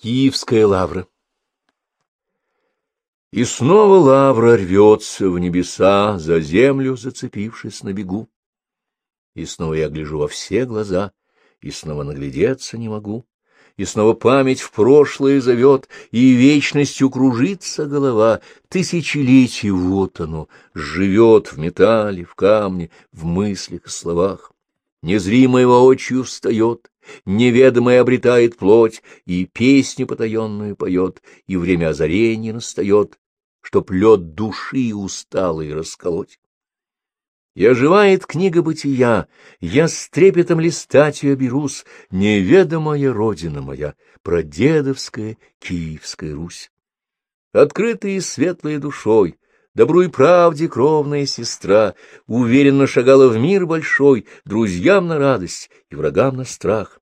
Киевская лавра И снова лавра рвется в небеса, за землю зацепившись на бегу. И снова я гляжу во все глаза, и снова наглядеться не могу. И снова память в прошлое зовет, и вечностью кружится голова. Тысячелетий вот оно, живет в металле, в камне, в мыслях и словах. Незримое воочию встает, неведомое обретает плоть, и песню потаенную поет, и время озарения настает, чтоб лед души усталый расколоть. И оживает книга бытия, я с трепетом листать ее берусь, неведомая родина моя, прадедовская Киевская Русь. Открытая и светлая душой, добру и правде кровная сестра, уверенно шагала в мир большой, друзьям на радость и врагам на страх.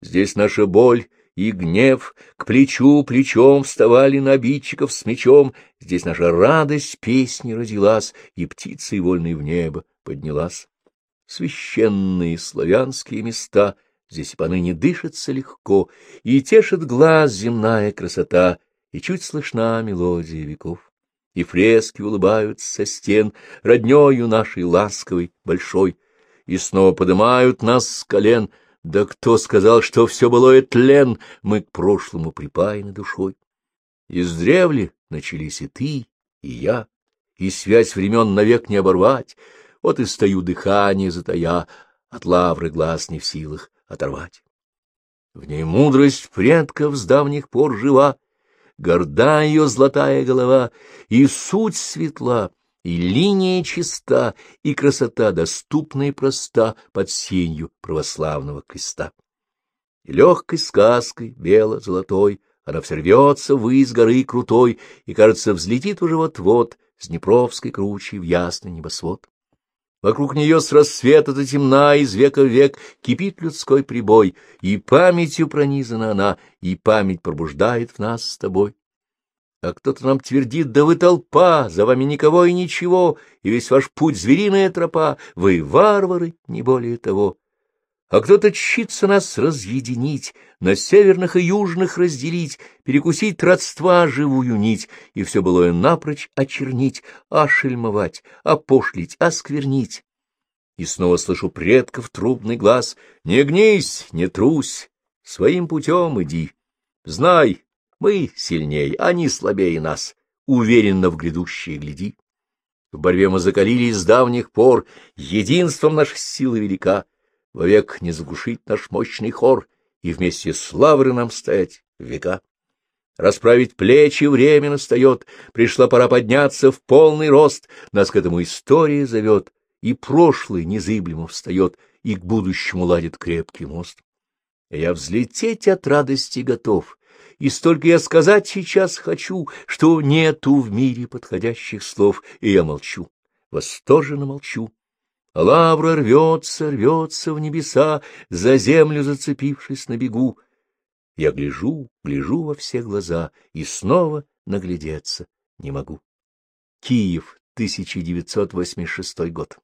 Здесь наша боль и гнев к плечу плечом вставали на обидчиков с мечом, здесь наша радость песни родилась, и птицей вольной в небо поднялась. Священные славянские места, здесь и поныне дышится легко, и тешит глаз земная красота, и чуть слышна мелодия веков. И фрески улыбаются со стен роднёю нашей ласковой, большой, и снова поднимают нас с колен — да кто сказал, что все былое тлен, мы к прошлому припаяны душой? Издревле начались и ты, и я, и связь времен навек не оборвать. Вот и стою дыхание затая, от лавры глаз не в силах оторвать. В ней мудрость предков с давних пор жива, горда ее золотая голова, и суть светла, и линия чиста, и красота доступна и проста под сенью православного креста. И легкой сказкой, бело-золотой, она все рвется ввысь горы крутой, и, кажется, взлетит уже вот-вот с Днепровской кручей в ясный небосвод. Вокруг нее с рассвета до темна, из века в век кипит людской прибой, и памятью пронизана она, и память пробуждает в нас с тобой. А кто-то нам твердит, да вы толпа, за вами никого и ничего, и весь ваш путь звериная тропа, вы варвары, не более того. А кто-то чится нас разъединить, на северных и южных разделить, перекусить родства живую нить и все былое напрочь очернить, ошельмовать, опошлить, осквернить. И снова слышу предков трубный глаз, «Не гнись, не трусь, своим путем иди, знай, мы сильней, они слабее нас, уверенно в грядущее гляди. В борьбе мы закалились с давних пор, единством наша сила велика, вовек не заглушить наш мощный хор и вместе с лавры нам стоять века. Расправить плечи время настает, пришла пора подняться в полный рост, нас к этому история зовет, и прошлое незыблемо встает, и к будущему ладит крепкий мост. Я взлететь от радости готов, и столько я сказать сейчас хочу, что нету в мире подходящих слов, и я молчу, восторженно молчу. А лавра рвется, рвется в небеса, за землю зацепившись на бегу. Я гляжу, гляжу во все глаза, и снова наглядеться не могу. Киев, 1986 год.